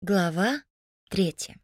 Глава третья.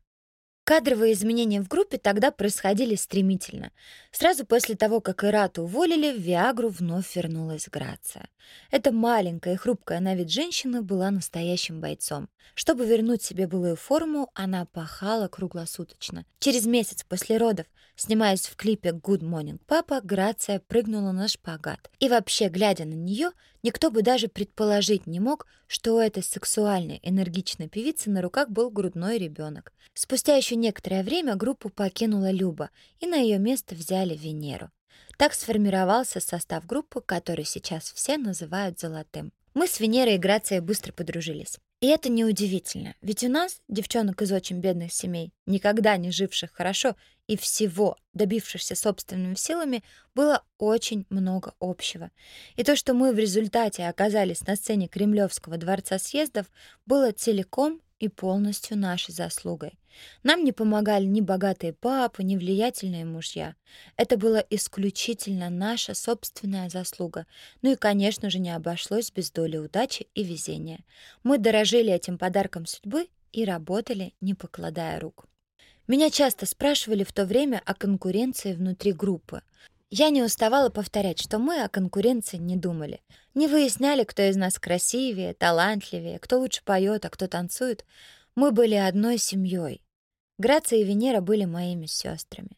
Кадровые изменения в группе тогда происходили стремительно. Сразу после того, как Ирату уволили, в Виагру вновь вернулась Грация. Эта маленькая и хрупкая на вид женщина была настоящим бойцом. Чтобы вернуть себе былую форму, она пахала круглосуточно. Через месяц после родов, снимаясь в клипе «Good Morning Papa», Грация прыгнула на шпагат. И вообще, глядя на нее, никто бы даже предположить не мог, что у этой сексуальной, энергичной певицы на руках был грудной ребенок. Спустя еще некоторое время группу покинула Люба, и на ее место взяли Венеру. Так сформировался состав группы, который сейчас все называют «золотым». Мы с Венерой и Грацией быстро подружились. И это неудивительно, ведь у нас, девчонок из очень бедных семей, никогда не живших хорошо и всего добившихся собственными силами, было очень много общего. И то, что мы в результате оказались на сцене Кремлевского дворца съездов, было целиком и полностью нашей заслугой. Нам не помогали ни богатые папы, ни влиятельные мужья. Это была исключительно наша собственная заслуга. Ну и, конечно же, не обошлось без доли удачи и везения. Мы дорожили этим подарком судьбы и работали, не покладая рук. Меня часто спрашивали в то время о конкуренции внутри группы. Я не уставала повторять, что мы о конкуренции не думали. Не выясняли, кто из нас красивее, талантливее, кто лучше поет, а кто танцует. Мы были одной семьей. Грация и Венера были моими сестрами.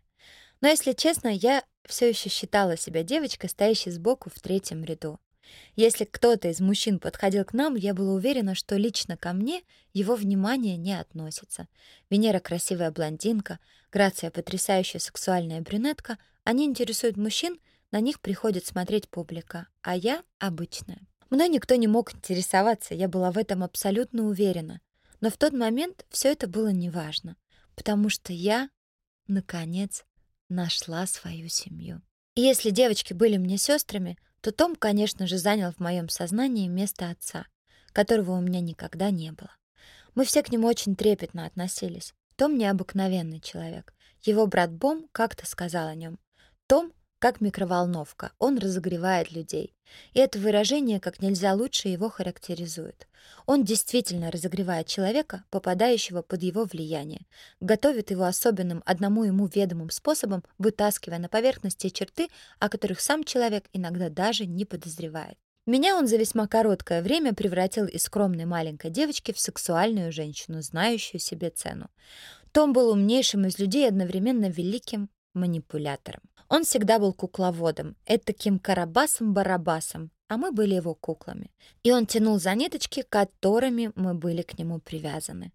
Но, если честно, я все еще считала себя девочкой, стоящей сбоку в третьем ряду. Если кто-то из мужчин подходил к нам, я была уверена, что лично ко мне его внимание не относится. Венера — красивая блондинка, Грация — потрясающая сексуальная брюнетка. Они интересуют мужчин, на них приходит смотреть публика, а я — обычная. Мной никто не мог интересоваться, я была в этом абсолютно уверена. Но в тот момент все это было неважно, потому что я, наконец, нашла свою семью. И если девочки были мне сестрами, то Том, конечно же, занял в моем сознании место отца, которого у меня никогда не было. Мы все к нему очень трепетно относились. Том необыкновенный человек. Его брат Бом как-то сказал о нем. Том как микроволновка, он разогревает людей. И это выражение как нельзя лучше его характеризует. Он действительно разогревает человека, попадающего под его влияние, готовит его особенным, одному ему ведомым способом, вытаскивая на поверхность те черты, о которых сам человек иногда даже не подозревает. Меня он за весьма короткое время превратил из скромной маленькой девочки в сексуальную женщину, знающую себе цену. Том был умнейшим из людей одновременно великим манипулятором. Он всегда был кукловодом, этаким карабасом-барабасом, а мы были его куклами. И он тянул за ниточки, которыми мы были к нему привязаны.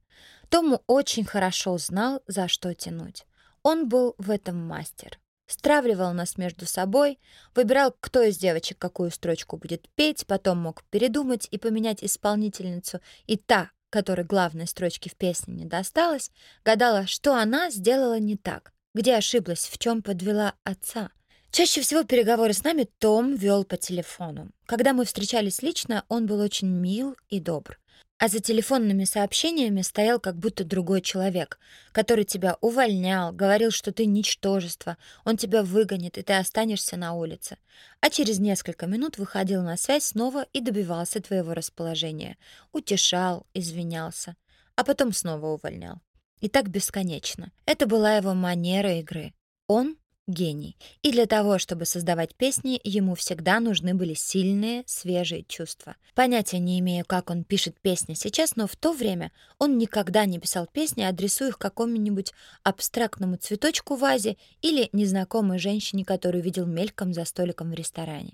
Тому очень хорошо знал, за что тянуть. Он был в этом мастер. Стравливал нас между собой, выбирал, кто из девочек какую строчку будет петь, потом мог передумать и поменять исполнительницу, и та, которой главной строчки в песне не досталось, гадала, что она сделала не так, где ошиблась, в чем подвела отца. Чаще всего переговоры с нами Том вел по телефону. Когда мы встречались лично, он был очень мил и добр. А за телефонными сообщениями стоял как будто другой человек, который тебя увольнял, говорил, что ты ничтожество, он тебя выгонит, и ты останешься на улице. А через несколько минут выходил на связь снова и добивался твоего расположения. Утешал, извинялся, а потом снова увольнял. И так бесконечно. Это была его манера игры. Он — гений. И для того, чтобы создавать песни, ему всегда нужны были сильные, свежие чувства. Понятия не имею, как он пишет песни сейчас, но в то время он никогда не писал песни, адресуя их какому-нибудь абстрактному цветочку в вазе или незнакомой женщине, которую видел мельком за столиком в ресторане.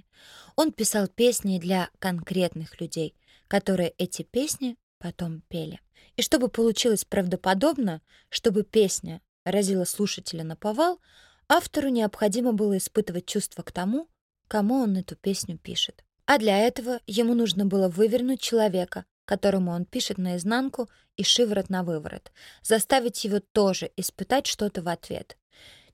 Он писал песни для конкретных людей, которые эти песни потом пели. И чтобы получилось правдоподобно, чтобы песня разила слушателя на повал, автору необходимо было испытывать чувство к тому, кому он эту песню пишет. А для этого ему нужно было вывернуть человека, которому он пишет наизнанку и шиворот на выворот, заставить его тоже испытать что-то в ответ.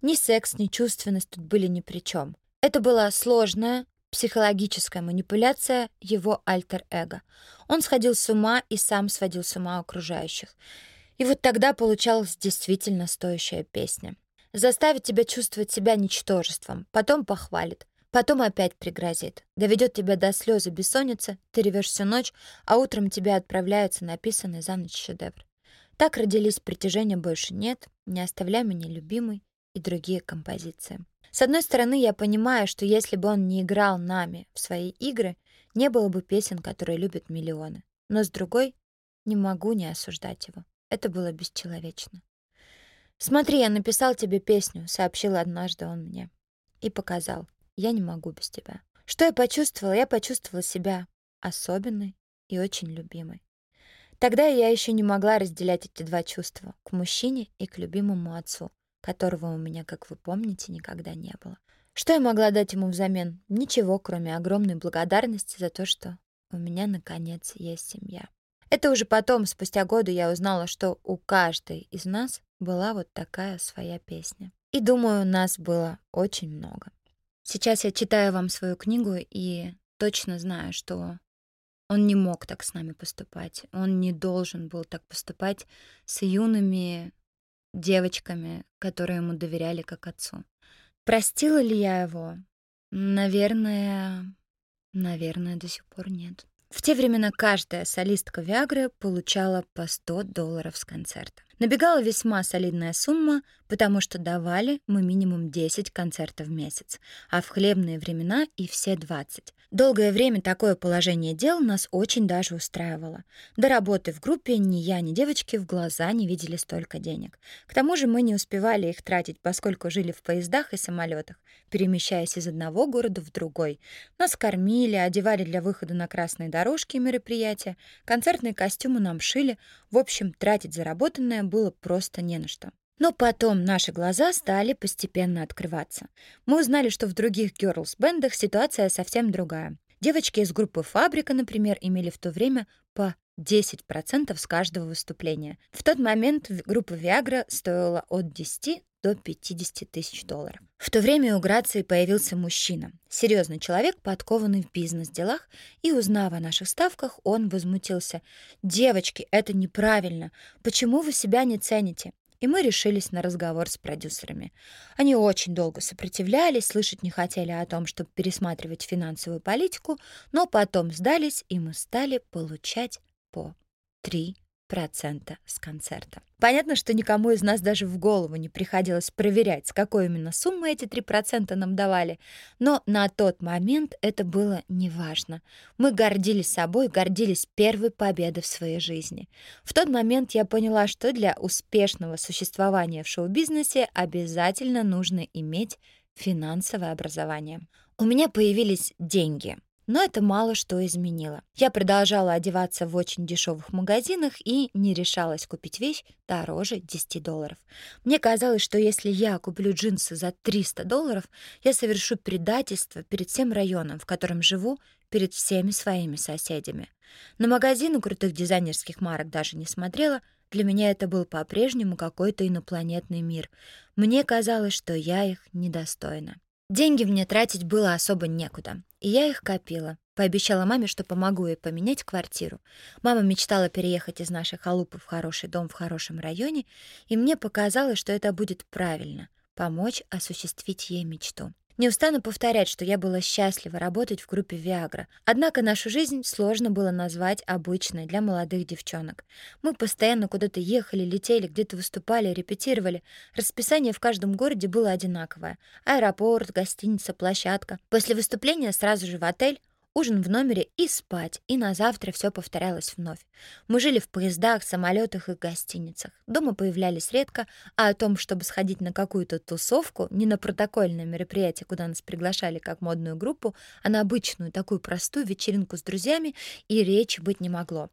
Ни секс, ни чувственность тут были ни при чем. Это была сложная, психологическая манипуляция его альтер-эго. Он сходил с ума и сам сводил с ума окружающих. И вот тогда получалась действительно стоящая песня. Заставит тебя чувствовать себя ничтожеством, потом похвалит, потом опять пригрозит, доведет тебя до слезы бессонницы, ты ревешь всю ночь, а утром тебя отправляется написанный за ночь шедевр. Так родились «Притяжения больше нет», «Не оставляй меня, любимый» и другие композиции. С одной стороны, я понимаю, что если бы он не играл нами в свои игры, не было бы песен, которые любят миллионы. Но с другой, не могу не осуждать его. Это было бесчеловечно. «Смотри, я написал тебе песню», — сообщил однажды он мне. И показал. «Я не могу без тебя». Что я почувствовала? Я почувствовала себя особенной и очень любимой. Тогда я еще не могла разделять эти два чувства — к мужчине и к любимому отцу, которого у меня, как вы помните, никогда не было. Что я могла дать ему взамен? Ничего, кроме огромной благодарности за то, что у меня, наконец, есть семья. Это уже потом, спустя годы, я узнала, что у каждой из нас была вот такая своя песня. И думаю, нас было очень много. Сейчас я читаю вам свою книгу и точно знаю, что он не мог так с нами поступать. Он не должен был так поступать с юными девочками, которые ему доверяли как отцу. Простила ли я его? Наверное, наверное, до сих пор нет. В те времена каждая солистка Виагры получала по 100 долларов с концерта. Набегала весьма солидная сумма, потому что давали мы минимум 10 концертов в месяц, а в хлебные времена и все 20. Долгое время такое положение дел нас очень даже устраивало. До работы в группе ни я, ни девочки в глаза не видели столько денег. К тому же мы не успевали их тратить, поскольку жили в поездах и самолетах, перемещаясь из одного города в другой. Нас кормили, одевали для выхода на красные дорожки и мероприятия, концертные костюмы нам шили. В общем, тратить заработанное было просто не на что. Но потом наши глаза стали постепенно открываться. Мы узнали, что в других герлс-бендах ситуация совсем другая. Девочки из группы «Фабрика», например, имели в то время по 10% с каждого выступления. В тот момент группа «Виагра» стоила от 10 до 50 тысяч долларов. В то время у Грации появился мужчина, серьезный человек, подкованный в бизнес-делах, и, узнав о наших ставках, он возмутился. «Девочки, это неправильно. Почему вы себя не цените? и мы решились на разговор с продюсерами. Они очень долго сопротивлялись, слышать не хотели о том, чтобы пересматривать финансовую политику, но потом сдались, и мы стали получать по 3 процента с концерта. Понятно, что никому из нас даже в голову не приходилось проверять, с какой именно суммы эти 3% нам давали, но на тот момент это было неважно. Мы гордились собой, гордились первой победой в своей жизни. В тот момент я поняла, что для успешного существования в шоу-бизнесе обязательно нужно иметь финансовое образование. У меня появились деньги. Но это мало что изменило. Я продолжала одеваться в очень дешевых магазинах и не решалась купить вещь дороже 10 долларов. Мне казалось, что если я куплю джинсы за 300 долларов, я совершу предательство перед всем районом, в котором живу, перед всеми своими соседями. На магазины крутых дизайнерских марок даже не смотрела, для меня это был по-прежнему какой-то инопланетный мир. Мне казалось, что я их недостойна. Деньги мне тратить было особо некуда, и я их копила. Пообещала маме, что помогу ей поменять квартиру. Мама мечтала переехать из нашей халупы в хороший дом в хорошем районе, и мне показалось, что это будет правильно — помочь осуществить ей мечту. Не устану повторять, что я была счастлива работать в группе «Виагра». Однако нашу жизнь сложно было назвать обычной для молодых девчонок. Мы постоянно куда-то ехали, летели, где-то выступали, репетировали. Расписание в каждом городе было одинаковое. Аэропорт, гостиница, площадка. После выступления сразу же в отель, ужин в номере и спать, и на завтра все повторялось вновь. Мы жили в поездах, самолетах и гостиницах. Дома появлялись редко, а о том, чтобы сходить на какую-то тусовку, не на протокольное мероприятие, куда нас приглашали как модную группу, а на обычную такую простую вечеринку с друзьями, и речи быть не могло.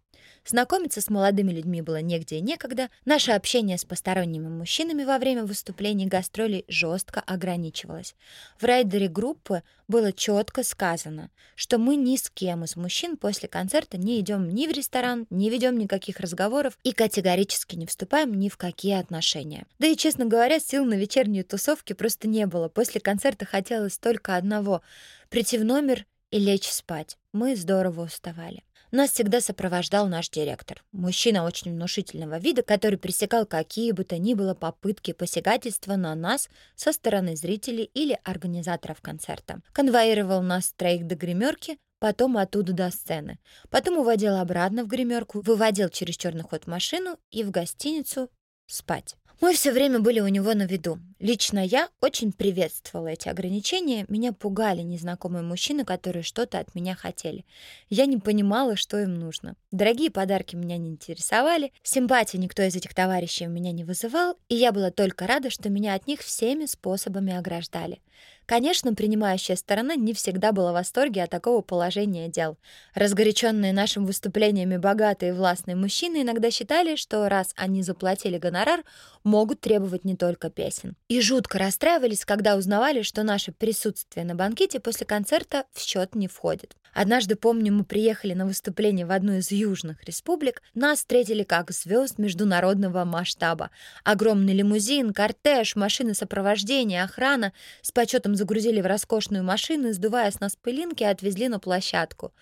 Знакомиться с молодыми людьми было негде и некогда, наше общение с посторонними мужчинами во время выступлений гастролей жестко ограничивалось. В райдере группы было четко сказано, что мы ни с кем из мужчин после концерта не идем ни в ресторан, не ведем никаких разговоров и категорически не вступаем ни в какие отношения. Да и, честно говоря, сил на вечерние тусовки просто не было. После концерта хотелось только одного — прийти в номер и лечь спать. Мы здорово уставали. Нас всегда сопровождал наш директор. Мужчина очень внушительного вида, который пресекал какие бы то ни было попытки посягательства на нас со стороны зрителей или организаторов концерта. Конвоировал нас троих до гримерки, потом оттуда до сцены. Потом уводил обратно в гримерку, выводил через черный ход машину и в гостиницу спать. Мы все время были у него на виду. Лично я очень приветствовала эти ограничения. Меня пугали незнакомые мужчины, которые что-то от меня хотели. Я не понимала, что им нужно. Дорогие подарки меня не интересовали, симпатии никто из этих товарищей у меня не вызывал, и я была только рада, что меня от них всеми способами ограждали. Конечно, принимающая сторона не всегда была в восторге от такого положения дел. Разгоряченные нашим выступлениями богатые и властные мужчины иногда считали, что раз они заплатили гонорар, могут требовать не только песен. И жутко расстраивались, когда узнавали, что наше присутствие на банкете после концерта в счет не входит. Однажды, помню, мы приехали на выступление в одну из южных республик. Нас встретили как звезд международного масштаба. Огромный лимузин, кортеж, машины сопровождения, охрана с почетом загрузили в роскошную машину, сдувая с нас пылинки, отвезли на площадку.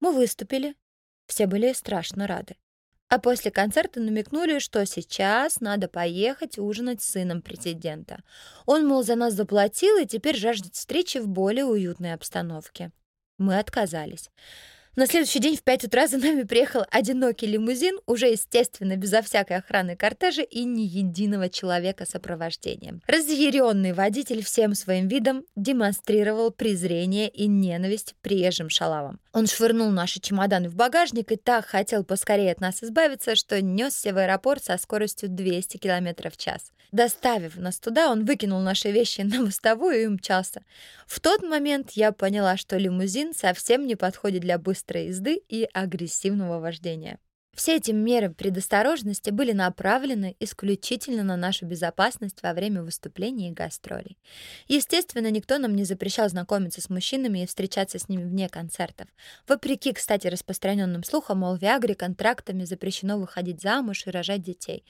Мы выступили. Все были страшно рады. А после концерта намекнули, что сейчас надо поехать ужинать с сыном президента. Он, мол, за нас заплатил и теперь жаждет встречи в более уютной обстановке. Мы отказались. На следующий день в 5 утра за нами приехал одинокий лимузин, уже, естественно, безо всякой охраны кортежа и ни единого человека сопровождением. Разъяренный водитель всем своим видом демонстрировал презрение и ненависть приезжим шалавам. Он швырнул наши чемоданы в багажник и так хотел поскорее от нас избавиться, что несся в аэропорт со скоростью 200 км в час. Доставив нас туда, он выкинул наши вещи на мостовую и умчался. В тот момент я поняла, что лимузин совсем не подходит для быстрой езды и агрессивного вождения. Все эти меры предосторожности были направлены исключительно на нашу безопасность во время выступлений и гастролей. Естественно, никто нам не запрещал знакомиться с мужчинами и встречаться с ними вне концертов. Вопреки, кстати, распространенным слухам, мол, в Виагре контрактами запрещено выходить замуж и рожать детей.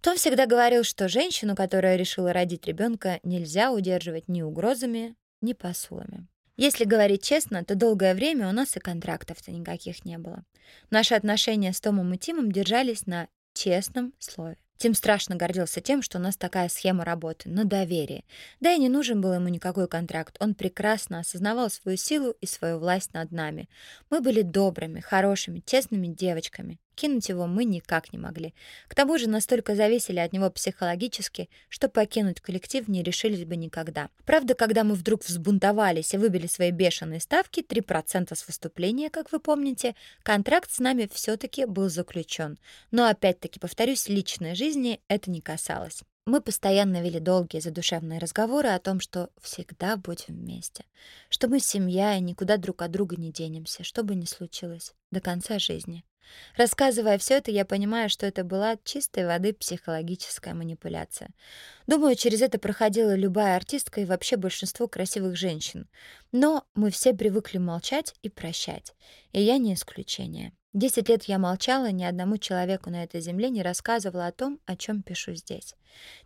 Том всегда говорил, что женщину, которая решила родить ребенка, нельзя удерживать ни угрозами, ни посулами. Если говорить честно, то долгое время у нас и контрактов-то никаких не было. Наши отношения с Томом и Тимом держались на честном слове. Тим страшно гордился тем, что у нас такая схема работы, на доверие. Да и не нужен был ему никакой контракт. Он прекрасно осознавал свою силу и свою власть над нами. Мы были добрыми, хорошими, честными девочками. Кинуть его мы никак не могли. К тому же настолько зависели от него психологически, что покинуть коллектив не решились бы никогда. Правда, когда мы вдруг взбунтовались и выбили свои бешеные ставки, 3% с выступления, как вы помните, контракт с нами все-таки был заключен. Но опять-таки, повторюсь, личной жизни это не касалось. Мы постоянно вели долгие задушевные разговоры о том, что всегда будем вместе, что мы семья и никуда друг от друга не денемся, что бы ни случилось, до конца жизни. Рассказывая все это, я понимаю, что это была чистой воды психологическая манипуляция. Думаю, через это проходила любая артистка и вообще большинство красивых женщин. Но мы все привыкли молчать и прощать. И я не исключение. Десять лет я молчала, ни одному человеку на этой земле не рассказывала о том, о чем пишу здесь.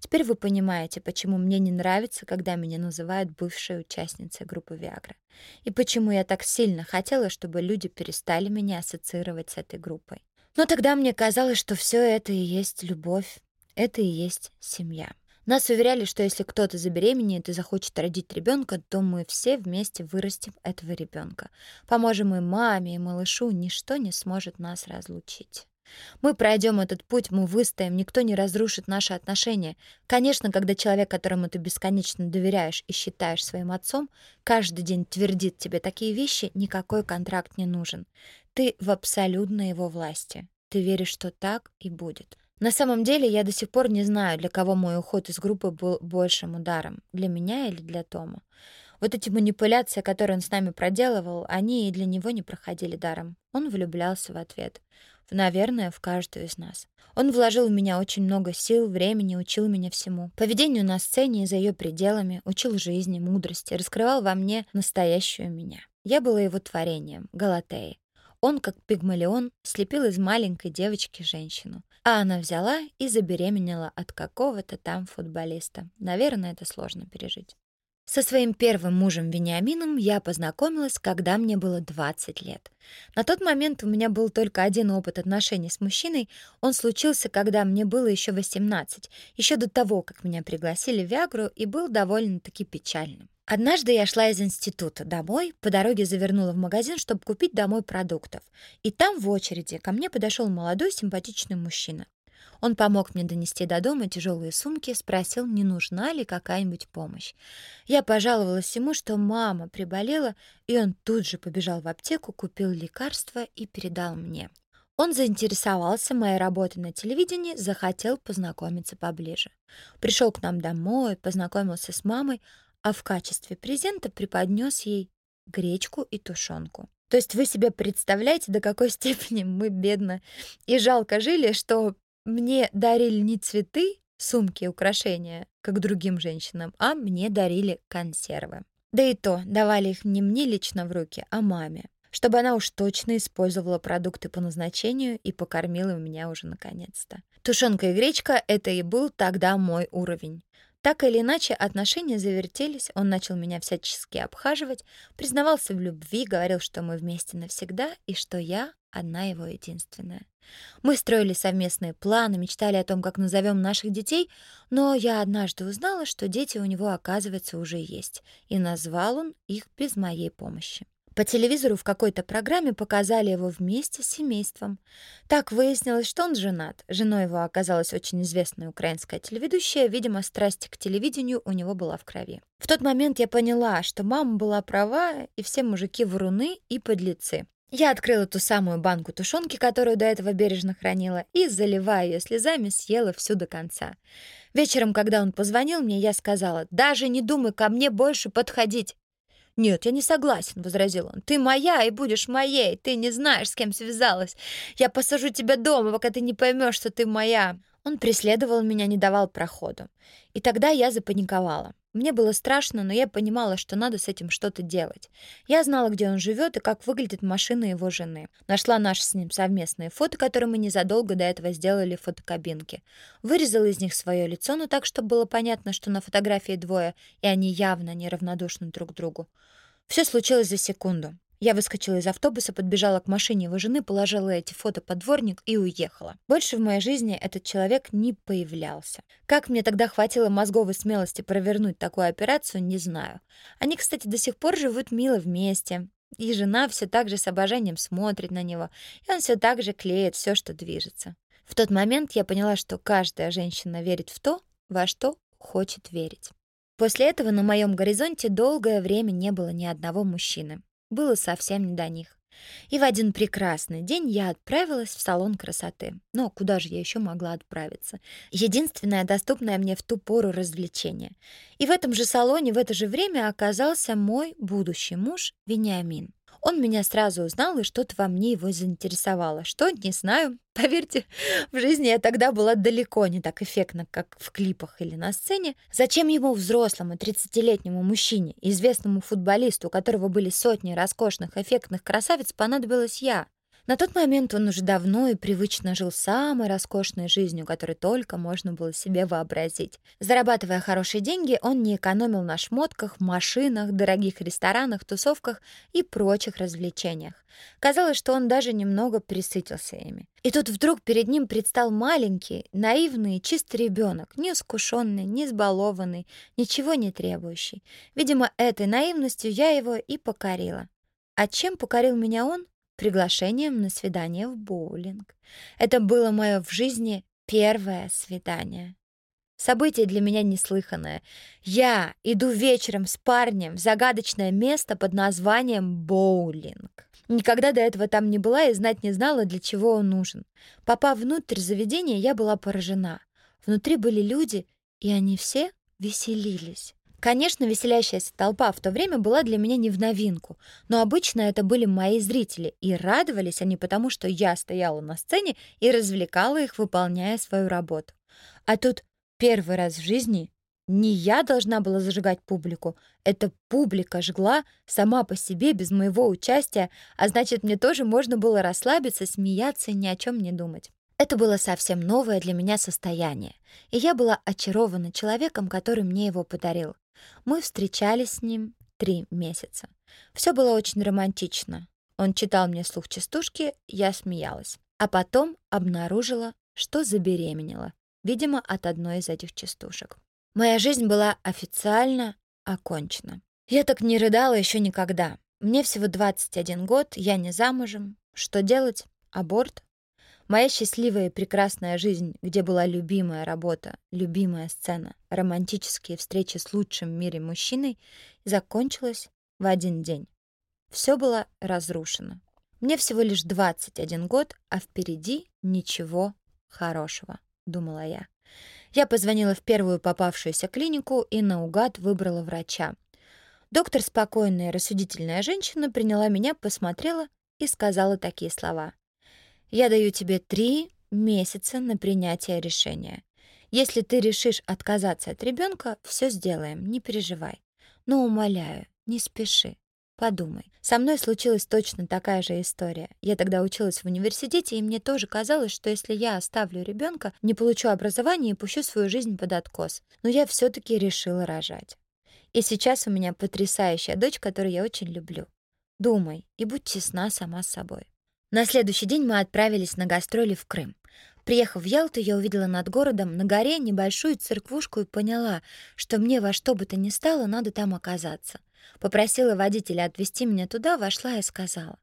Теперь вы понимаете, почему мне не нравится, когда меня называют бывшей участницей группы «Виагра». И почему я так сильно хотела, чтобы люди перестали меня ассоциировать с этой группой. Но тогда мне казалось, что все это и есть любовь, это и есть семья. Нас уверяли, что если кто-то забеременеет и захочет родить ребенка, то мы все вместе вырастим этого ребенка. Поможем и маме, и малышу, ничто не сможет нас разлучить. Мы пройдем этот путь, мы выстоим, никто не разрушит наши отношения. Конечно, когда человек, которому ты бесконечно доверяешь и считаешь своим отцом, каждый день твердит тебе такие вещи, никакой контракт не нужен. Ты в абсолютной его власти. Ты веришь, что так и будет. На самом деле, я до сих пор не знаю, для кого мой уход из группы был большим ударом, для меня или для Тома. Вот эти манипуляции, которые он с нами проделывал, они и для него не проходили даром. Он влюблялся в ответ. Наверное, в каждую из нас. Он вложил в меня очень много сил, времени, учил меня всему. Поведению на сцене и за ее пределами, учил жизни, мудрости, раскрывал во мне настоящую меня. Я была его творением, Галатеей. Он, как пигмалион, слепил из маленькой девочки женщину. А она взяла и забеременела от какого-то там футболиста. Наверное, это сложно пережить. Со своим первым мужем Вениамином я познакомилась, когда мне было 20 лет. На тот момент у меня был только один опыт отношений с мужчиной. Он случился, когда мне было еще 18, еще до того, как меня пригласили в Виагру, и был довольно-таки печальным. Однажды я шла из института домой, по дороге завернула в магазин, чтобы купить домой продуктов. И там в очереди ко мне подошел молодой симпатичный мужчина. Он помог мне донести до дома тяжелые сумки, спросил, не нужна ли какая-нибудь помощь. Я пожаловалась ему, что мама приболела, и он тут же побежал в аптеку, купил лекарства и передал мне. Он заинтересовался моей работой на телевидении, захотел познакомиться поближе. Пришел к нам домой, познакомился с мамой, а в качестве презента преподнес ей гречку и тушенку. То есть вы себе представляете, до какой степени мы бедно и жалко жили, что мне дарили не цветы, сумки, украшения, как другим женщинам, а мне дарили консервы. Да и то, давали их не мне лично в руки, а маме, чтобы она уж точно использовала продукты по назначению и покормила меня уже наконец-то. Тушенка и гречка — это и был тогда мой уровень. Так или иначе, отношения завертелись, он начал меня всячески обхаживать, признавался в любви, говорил, что мы вместе навсегда и что я одна его единственная. Мы строили совместные планы, мечтали о том, как назовем наших детей, но я однажды узнала, что дети у него, оказывается, уже есть, и назвал он их без моей помощи. По телевизору в какой-то программе показали его вместе с семейством. Так выяснилось, что он женат. Женой его оказалась очень известная украинская телеведущая. Видимо, страсть к телевидению у него была в крови. В тот момент я поняла, что мама была права, и все мужики вруны и подлецы. Я открыла ту самую банку тушенки, которую до этого бережно хранила, и, заливая ее слезами, съела всю до конца. Вечером, когда он позвонил мне, я сказала, «Даже не думай ко мне больше подходить. «Нет, я не согласен», — возразил он. «Ты моя и будешь моей. Ты не знаешь, с кем связалась. Я посажу тебя дома, пока ты не поймешь, что ты моя». Он преследовал меня, не давал проходу. И тогда я запаниковала. Мне было страшно, но я понимала, что надо с этим что-то делать. Я знала, где он живет и как выглядит машина его жены. Нашла наши с ним совместные фото, которые мы незадолго до этого сделали в фотокабинке. Вырезала из них свое лицо, но так, чтобы было понятно, что на фотографии двое, и они явно неравнодушны друг к другу. Все случилось за секунду. Я выскочила из автобуса, подбежала к машине его жены, положила эти фото под дворник и уехала. Больше в моей жизни этот человек не появлялся. Как мне тогда хватило мозговой смелости провернуть такую операцию, не знаю. Они, кстати, до сих пор живут мило вместе. И жена все так же с обожанием смотрит на него, и он все так же клеит все, что движется. В тот момент я поняла, что каждая женщина верит в то, во что хочет верить. После этого на моем горизонте долгое время не было ни одного мужчины было совсем не до них. И в один прекрасный день я отправилась в салон красоты. Но куда же я еще могла отправиться? Единственное доступное мне в ту пору развлечение. И в этом же салоне в это же время оказался мой будущий муж Вениамин. Он меня сразу узнал, и что-то во мне его заинтересовало. Что, не знаю. Поверьте, в жизни я тогда была далеко не так эффектна, как в клипах или на сцене. Зачем ему, взрослому, 30-летнему мужчине, известному футболисту, у которого были сотни роскошных, эффектных красавиц, понадобилась я? На тот момент он уже давно и привычно жил самой роскошной жизнью, которую только можно было себе вообразить. Зарабатывая хорошие деньги, он не экономил на шмотках, машинах, дорогих ресторанах, тусовках и прочих развлечениях. Казалось, что он даже немного присытился ими. И тут вдруг перед ним предстал маленький, наивный, чистый ребенок, не искушенный, не избалованный, ничего не требующий. Видимо, этой наивностью я его и покорила. А чем покорил меня он? Приглашением на свидание в боулинг. Это было мое в жизни первое свидание. Событие для меня неслыханное. Я иду вечером с парнем в загадочное место под названием боулинг. Никогда до этого там не была и знать не знала, для чего он нужен. Попав внутрь заведения, я была поражена. Внутри были люди, и они все веселились. Конечно, веселящаяся толпа в то время была для меня не в новинку, но обычно это были мои зрители, и радовались они потому, что я стояла на сцене и развлекала их, выполняя свою работу. А тут первый раз в жизни не я должна была зажигать публику, эта публика жгла сама по себе без моего участия, а значит, мне тоже можно было расслабиться, смеяться и ни о чем не думать. Это было совсем новое для меня состояние, и я была очарована человеком, который мне его подарил. Мы встречались с ним три месяца. Все было очень романтично. Он читал мне слух частушки, я смеялась. А потом обнаружила, что забеременела, видимо, от одной из этих частушек. Моя жизнь была официально окончена. Я так не рыдала еще никогда. Мне всего 21 год, я не замужем. Что делать? Аборт? Моя счастливая и прекрасная жизнь, где была любимая работа, любимая сцена, романтические встречи с лучшим в мире мужчиной, закончилась в один день. Все было разрушено. Мне всего лишь 21 год, а впереди ничего хорошего, думала я. Я позвонила в первую попавшуюся клинику и наугад выбрала врача. Доктор, спокойная и рассудительная женщина, приняла меня, посмотрела и сказала такие слова. «Я даю тебе три месяца на принятие решения. Если ты решишь отказаться от ребенка, все сделаем, не переживай. Но умоляю, не спеши. Подумай. Со мной случилась точно такая же история. Я тогда училась в университете, и мне тоже казалось, что если я оставлю ребенка, не получу образование и пущу свою жизнь под откос. Но я все таки решила рожать. И сейчас у меня потрясающая дочь, которую я очень люблю. Думай и будь честна сама с собой. На следующий день мы отправились на гастроли в Крым. Приехав в Ялту, я увидела над городом на горе небольшую церквушку и поняла, что мне во что бы то ни стало надо там оказаться. Попросила водителя отвезти меня туда, вошла и сказала.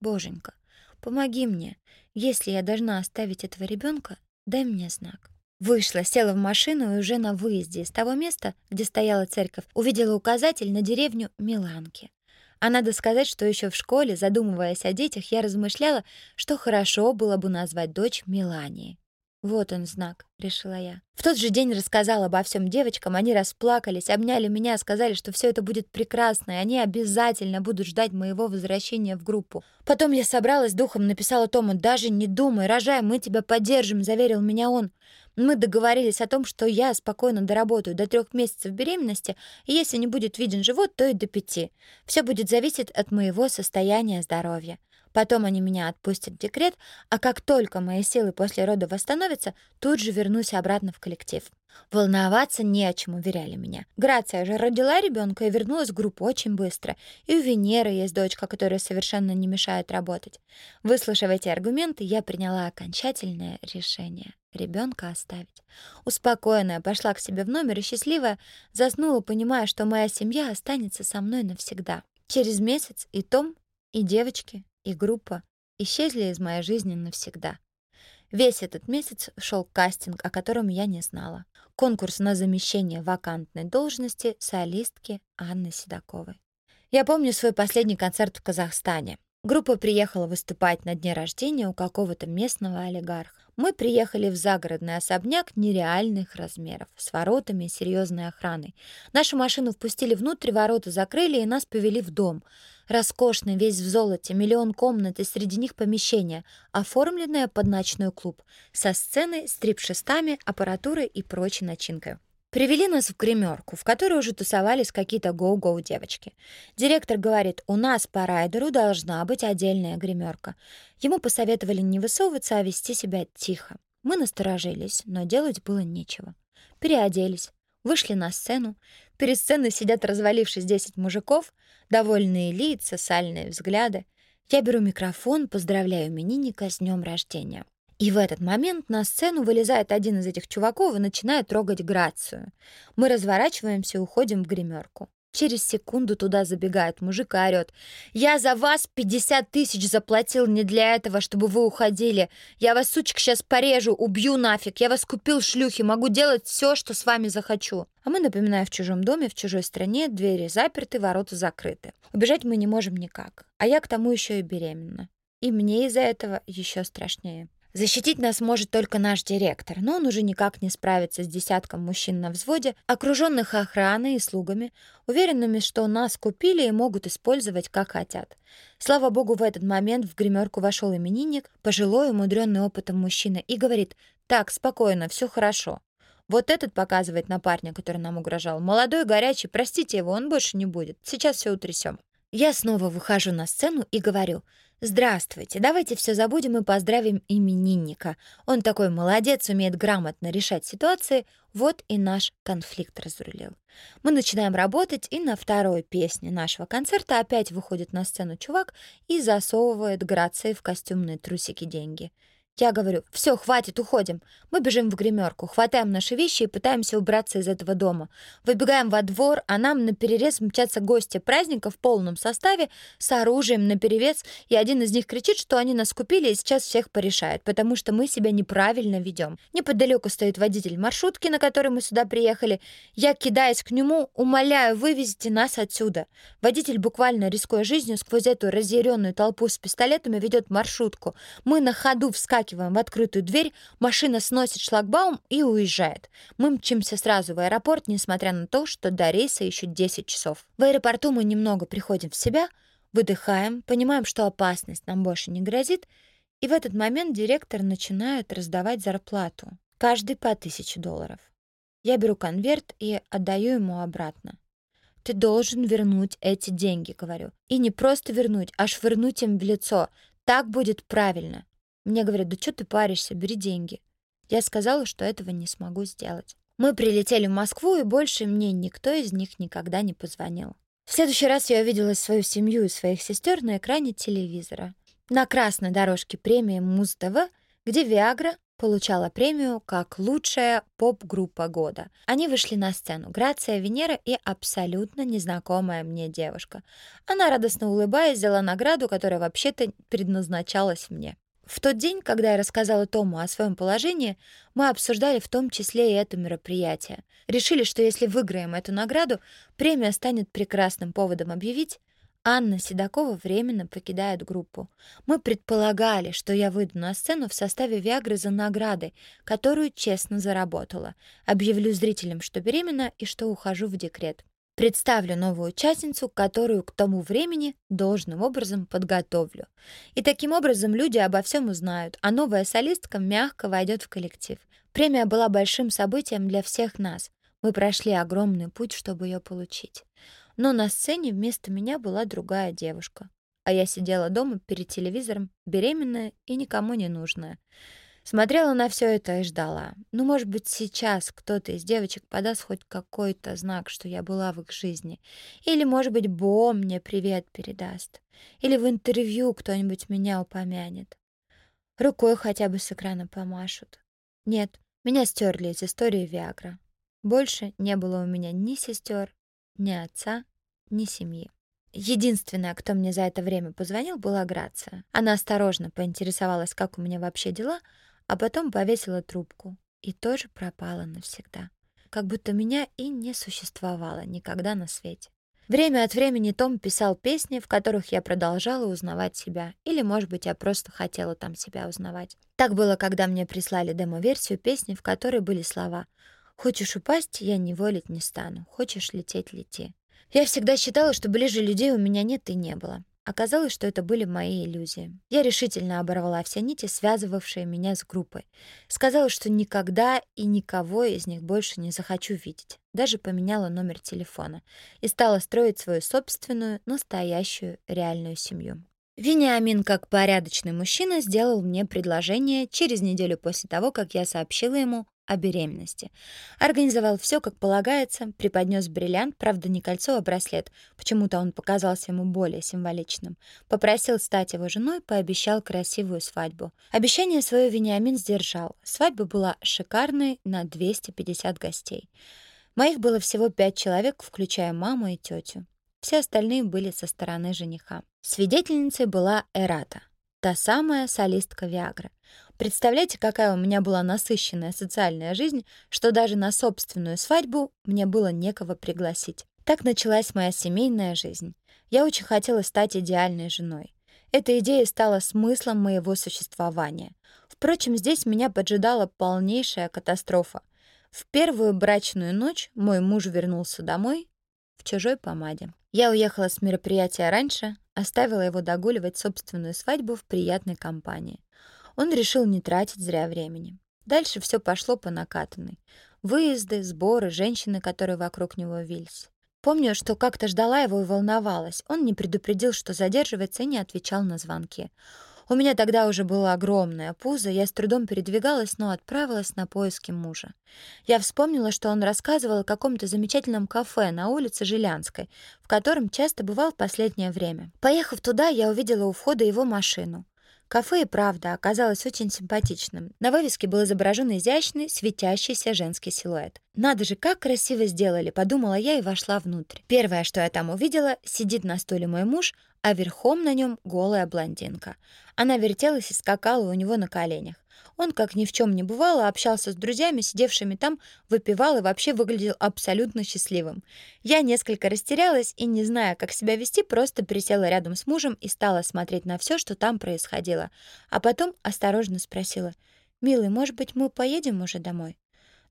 «Боженька, помоги мне. Если я должна оставить этого ребенка, дай мне знак». Вышла, села в машину и уже на выезде из того места, где стояла церковь, увидела указатель на деревню Миланки. А надо сказать, что еще в школе, задумываясь о детях, я размышляла, что хорошо было бы назвать дочь Меланией. Вот он знак, решила я. В тот же день рассказала обо всем девочкам, они расплакались, обняли меня, сказали, что все это будет прекрасно, и они обязательно будут ждать моего возвращения в группу. Потом я собралась духом, написала Тому: "Даже не думай, рожай, мы тебя поддержим", заверил меня он. Мы договорились о том, что я спокойно доработаю до трех месяцев беременности, и если не будет виден живот, то и до пяти. Все будет зависеть от моего состояния здоровья. Потом они меня отпустят в декрет, а как только мои силы после рода восстановятся, тут же вернусь обратно в коллектив. Волноваться не о чем, уверяли меня. Грация же родила ребенка и вернулась в группу очень быстро. И у Венеры есть дочка, которая совершенно не мешает работать. Выслушав эти аргументы, я приняла окончательное решение — ребенка оставить. Успокоенная, пошла к себе в номер и счастливая заснула, понимая, что моя семья останется со мной навсегда. Через месяц и Том, и девочки, и группа исчезли из моей жизни навсегда. Весь этот месяц шел кастинг, о котором я не знала. Конкурс на замещение вакантной должности солистки Анны Седоковой. Я помню свой последний концерт в Казахстане. Группа приехала выступать на дне рождения у какого-то местного олигарха. Мы приехали в загородный особняк нереальных размеров, с воротами и серьезной охраной. Нашу машину впустили внутрь, ворота закрыли и нас повели в дом. Роскошный, весь в золоте, миллион комнат и среди них помещение, оформленное под ночной клуб, со сценой, стрип-шестами, аппаратурой и прочей начинкой. Привели нас в гримерку, в которой уже тусовались какие-то гоу-гоу девочки. Директор говорит, у нас по райдеру должна быть отдельная гримерка. Ему посоветовали не высовываться, а вести себя тихо. Мы насторожились, но делать было нечего. Переоделись, вышли на сцену. Перед сценой сидят развалившись десять мужиков, довольные лица, сальные взгляды. Я беру микрофон, поздравляю именинника с днем рождения. И в этот момент на сцену вылезает один из этих чуваков и начинает трогать Грацию. Мы разворачиваемся и уходим в гримерку. Через секунду туда забегает мужик и орёт. «Я за вас 50 тысяч заплатил не для этого, чтобы вы уходили. Я вас, сучек, сейчас порежу, убью нафиг. Я вас купил, шлюхи, могу делать все, что с вами захочу». А мы, напоминаю, в чужом доме, в чужой стране, двери заперты, ворота закрыты. Убежать мы не можем никак. А я к тому еще и беременна. И мне из-за этого еще страшнее. Защитить нас может только наш директор, но он уже никак не справится с десятком мужчин на взводе, окруженных охраной и слугами, уверенными, что нас купили и могут использовать как хотят. Слава богу, в этот момент в гримерку вошел именинник, пожилой, умудренный опытом мужчина, и говорит «Так, спокойно, все хорошо». Вот этот показывает на парня, который нам угрожал. Молодой, горячий, простите его, он больше не будет. Сейчас все утрясем. Я снова выхожу на сцену и говорю — «Здравствуйте, давайте все забудем и поздравим именинника. Он такой молодец, умеет грамотно решать ситуации, вот и наш конфликт разрулил. Мы начинаем работать, и на второй песне нашего концерта опять выходит на сцену чувак и засовывает Грации в костюмные трусики деньги. Я говорю, все, хватит, уходим. Мы бежим в гримерку, хватаем наши вещи и пытаемся убраться из этого дома. Выбегаем во двор, а нам на перерез мчатся гости праздника в полном составе с оружием на перевес, и один из них кричит, что они нас купили и сейчас всех порешают, потому что мы себя неправильно ведем. Неподалеку стоит водитель маршрутки, на которой мы сюда приехали. Я, кидаясь к нему, умоляю, вывезите нас отсюда. Водитель, буквально рискуя жизнью, сквозь эту разъяренную толпу с пистолетами ведет маршрутку. Мы на ходу вскакиваем выскакиваем в открытую дверь, машина сносит шлагбаум и уезжает. Мы мчимся сразу в аэропорт, несмотря на то, что до рейса еще 10 часов. В аэропорту мы немного приходим в себя, выдыхаем, понимаем, что опасность нам больше не грозит, и в этот момент директор начинает раздавать зарплату. Каждый по тысяче долларов. Я беру конверт и отдаю ему обратно. «Ты должен вернуть эти деньги», — говорю. «И не просто вернуть, а швырнуть им в лицо. Так будет правильно». Мне говорят, да что ты паришься, бери деньги. Я сказала, что этого не смогу сделать. Мы прилетели в Москву, и больше мне никто из них никогда не позвонил. В следующий раз я увидела свою семью и своих сестер на экране телевизора. На красной дорожке премии Муз-ТВ, где Виагра получала премию как лучшая поп-группа года. Они вышли на сцену. Грация Венера и абсолютно незнакомая мне девушка. Она, радостно улыбаясь, взяла награду, которая вообще-то предназначалась мне. В тот день, когда я рассказала Тому о своем положении, мы обсуждали в том числе и это мероприятие. Решили, что если выиграем эту награду, премия станет прекрасным поводом объявить, Анна Седокова временно покидает группу. Мы предполагали, что я выйду на сцену в составе Виагры за наградой, которую честно заработала. Объявлю зрителям, что беременна и что ухожу в декрет. Представлю новую участницу, которую к тому времени должным образом подготовлю. И таким образом люди обо всем узнают, а новая солистка мягко войдет в коллектив. Премия была большим событием для всех нас. Мы прошли огромный путь, чтобы ее получить. Но на сцене вместо меня была другая девушка. А я сидела дома перед телевизором, беременная и никому не нужная. Смотрела на все это и ждала. Ну, может быть, сейчас кто-то из девочек подаст хоть какой-то знак, что я была в их жизни. Или, может быть, Бо мне привет передаст. Или в интервью кто-нибудь меня упомянет. Рукой хотя бы с экрана помашут. Нет, меня стерли из истории Виагра. Больше не было у меня ни сестер, ни отца, ни семьи. Единственная, кто мне за это время позвонил, была Грация. Она осторожно поинтересовалась, как у меня вообще дела, а потом повесила трубку и тоже пропала навсегда. Как будто меня и не существовало никогда на свете. Время от времени Том писал песни, в которых я продолжала узнавать себя, или, может быть, я просто хотела там себя узнавать. Так было, когда мне прислали демо-версию песни, в которой были слова «Хочешь упасть, я не волить не стану, хочешь лететь — лети». Я всегда считала, что ближе людей у меня нет и не было. Оказалось, что это были мои иллюзии. Я решительно оборвала все нити, связывавшие меня с группой. Сказала, что никогда и никого из них больше не захочу видеть. Даже поменяла номер телефона и стала строить свою собственную, настоящую, реальную семью. Вениамин, как порядочный мужчина, сделал мне предложение через неделю после того, как я сообщила ему о беременности. Организовал все, как полагается, преподнес бриллиант, правда, не кольцо, а браслет. Почему-то он показался ему более символичным. Попросил стать его женой, пообещал красивую свадьбу. Обещание свое Вениамин сдержал. Свадьба была шикарной на 250 гостей. Моих было всего пять человек, включая маму и тетю. Все остальные были со стороны жениха. Свидетельницей была Эрата, та самая солистка Виагры. Представляете, какая у меня была насыщенная социальная жизнь, что даже на собственную свадьбу мне было некого пригласить. Так началась моя семейная жизнь. Я очень хотела стать идеальной женой. Эта идея стала смыслом моего существования. Впрочем, здесь меня поджидала полнейшая катастрофа. В первую брачную ночь мой муж вернулся домой в чужой помаде. Я уехала с мероприятия раньше, оставила его догуливать собственную свадьбу в приятной компании. Он решил не тратить зря времени. Дальше все пошло по накатанной. Выезды, сборы, женщины, которые вокруг него вились. Помню, что как-то ждала его и волновалась. Он не предупредил, что задерживается, и не отвечал на звонки. У меня тогда уже было огромное пузо, я с трудом передвигалась, но отправилась на поиски мужа. Я вспомнила, что он рассказывал о каком-то замечательном кафе на улице Жилянской, в котором часто бывал в последнее время. Поехав туда, я увидела у входа его машину. Кафе и правда оказалось очень симпатичным. На вывеске был изображен изящный, светящийся женский силуэт. «Надо же, как красиво сделали!» — подумала я и вошла внутрь. Первое, что я там увидела, сидит на стуле мой муж, а верхом на нем голая блондинка. Она вертелась и скакала у него на коленях. Он, как ни в чем не бывало, общался с друзьями, сидевшими там, выпивал и вообще выглядел абсолютно счастливым. Я несколько растерялась и, не зная, как себя вести, просто присела рядом с мужем и стала смотреть на все, что там происходило. А потом осторожно спросила, «Милый, может быть, мы поедем уже домой?»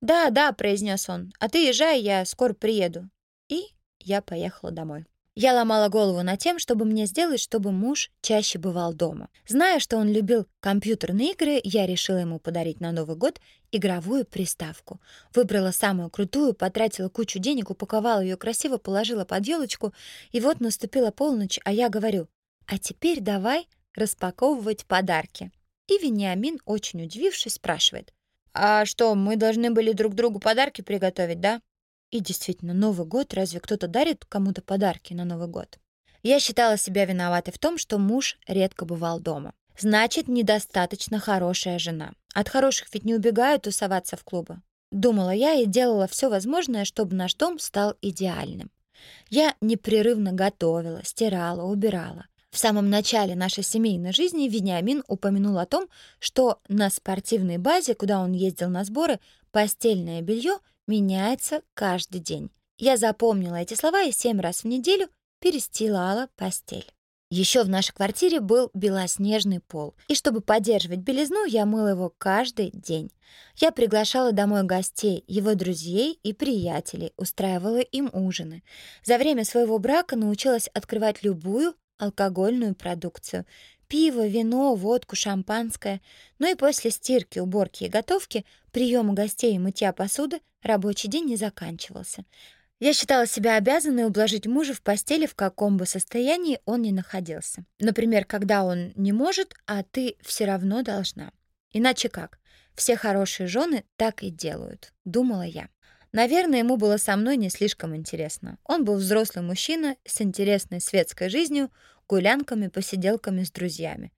«Да, да», — произнес он, «а ты езжай, я скоро приеду». И я поехала домой. Я ломала голову над тем, чтобы мне сделать, чтобы муж чаще бывал дома. Зная, что он любил компьютерные игры, я решила ему подарить на Новый год игровую приставку. Выбрала самую крутую, потратила кучу денег, упаковала ее красиво, положила под елочку, и вот наступила полночь, а я говорю, а теперь давай распаковывать подарки. И Вениамин, очень удивившись, спрашивает, «А что, мы должны были друг другу подарки приготовить, да?» И действительно, Новый год, разве кто-то дарит кому-то подарки на Новый год? Я считала себя виноватой в том, что муж редко бывал дома. Значит, недостаточно хорошая жена. От хороших ведь не убегают тусоваться в клубы. Думала я и делала все возможное, чтобы наш дом стал идеальным. Я непрерывно готовила, стирала, убирала. В самом начале нашей семейной жизни Вениамин упомянул о том, что на спортивной базе, куда он ездил на сборы, постельное белье меняется каждый день. Я запомнила эти слова и семь раз в неделю перестилала постель. Еще в нашей квартире был белоснежный пол, и чтобы поддерживать белизну, я мыла его каждый день. Я приглашала домой гостей, его друзей и приятелей, устраивала им ужины. За время своего брака научилась открывать любую алкогольную продукцию, Пиво, вино, водку, шампанское. Ну и после стирки, уборки и готовки, приема гостей и мытья посуды рабочий день не заканчивался. Я считала себя обязанной ублажить мужа в постели, в каком бы состоянии он ни находился. Например, когда он не может, а ты все равно должна. Иначе как? Все хорошие жены так и делают, думала я. Наверное, ему было со мной не слишком интересно. Он был взрослый мужчина с интересной светской жизнью, гулянками, посиделками с друзьями.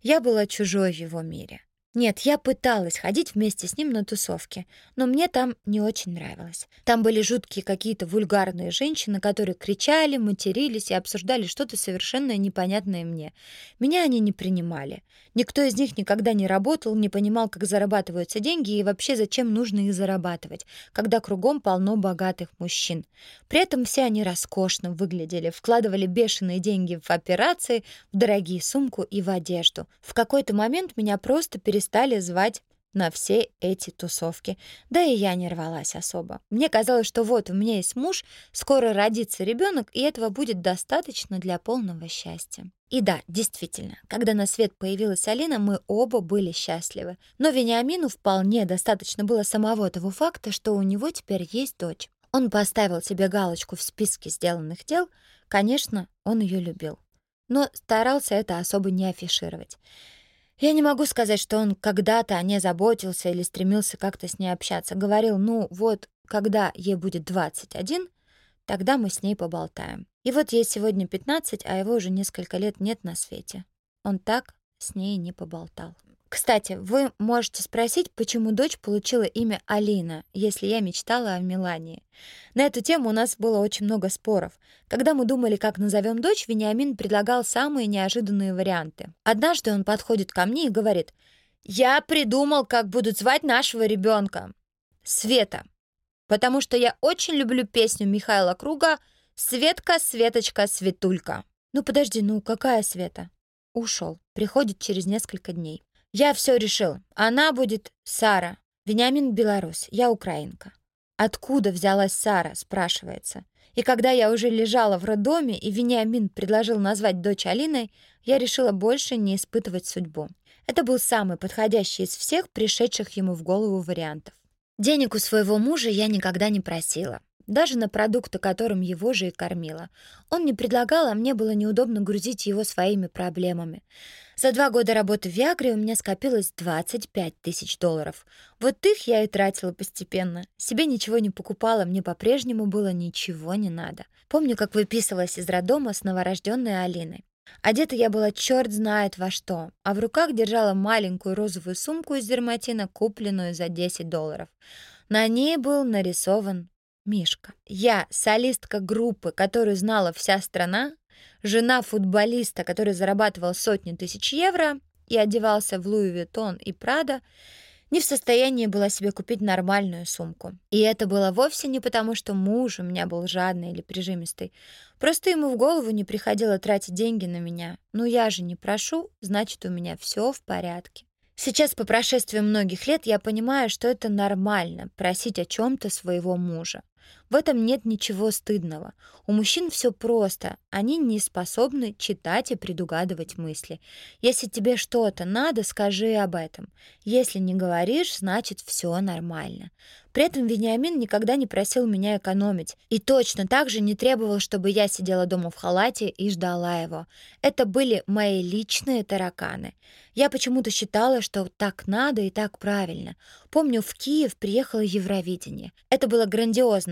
Я была чужой в его мире. Нет, я пыталась ходить вместе с ним на тусовки, но мне там не очень нравилось. Там были жуткие какие-то вульгарные женщины, которые кричали, матерились и обсуждали что-то совершенно непонятное мне. Меня они не принимали. Никто из них никогда не работал, не понимал, как зарабатываются деньги и вообще зачем нужно их зарабатывать, когда кругом полно богатых мужчин. При этом все они роскошно выглядели, вкладывали бешеные деньги в операции, в дорогие сумку и в одежду. В какой-то момент меня просто перестали стали звать на все эти тусовки. Да и я не рвалась особо. Мне казалось, что вот у меня есть муж, скоро родится ребенок, и этого будет достаточно для полного счастья. И да, действительно, когда на свет появилась Алина, мы оба были счастливы. Но Вениамину вполне достаточно было самого того факта, что у него теперь есть дочь. Он поставил себе галочку в списке сделанных дел. Конечно, он ее любил. Но старался это особо не афишировать. Я не могу сказать, что он когда-то о ней заботился или стремился как-то с ней общаться. Говорил, ну вот, когда ей будет 21, тогда мы с ней поболтаем. И вот ей сегодня 15, а его уже несколько лет нет на свете. Он так с ней не поболтал. Кстати, вы можете спросить, почему дочь получила имя Алина, если я мечтала о Мелании. На эту тему у нас было очень много споров. Когда мы думали, как назовем дочь, Вениамин предлагал самые неожиданные варианты. Однажды он подходит ко мне и говорит, «Я придумал, как будут звать нашего ребенка. Света. Потому что я очень люблю песню Михаила Круга «Светка, Светочка, Светулька». Ну подожди, ну какая Света? Ушел. Приходит через несколько дней. Я все решил. Она будет Сара. Вениамин белорус, я украинка. Откуда взялась Сара, спрашивается. И когда я уже лежала в роддоме, и Вениамин предложил назвать дочь Алиной, я решила больше не испытывать судьбу. Это был самый подходящий из всех пришедших ему в голову вариантов. Денег у своего мужа я никогда не просила даже на продукты, которым его же и кормила. Он не предлагал, а мне было неудобно грузить его своими проблемами. За два года работы в Виагре у меня скопилось 25 тысяч долларов. Вот их я и тратила постепенно. Себе ничего не покупала, мне по-прежнему было ничего не надо. Помню, как выписывалась из роддома с новорожденной Алиной. Одета я была черт знает во что, а в руках держала маленькую розовую сумку из дерматина, купленную за 10 долларов. На ней был нарисован Мишка. Я, солистка группы, которую знала вся страна, жена футболиста, который зарабатывал сотни тысяч евро и одевался в Луи Виттон и Прада, не в состоянии была себе купить нормальную сумку. И это было вовсе не потому, что муж у меня был жадный или прижимистый. Просто ему в голову не приходило тратить деньги на меня. Ну я же не прошу, значит, у меня все в порядке. Сейчас, по прошествии многих лет, я понимаю, что это нормально — просить о чем то своего мужа. В этом нет ничего стыдного. У мужчин все просто. Они не способны читать и предугадывать мысли. Если тебе что-то надо, скажи об этом. Если не говоришь, значит, все нормально. При этом Вениамин никогда не просил меня экономить. И точно так же не требовал, чтобы я сидела дома в халате и ждала его. Это были мои личные тараканы. Я почему-то считала, что так надо и так правильно. Помню, в Киев приехало Евровидение. Это было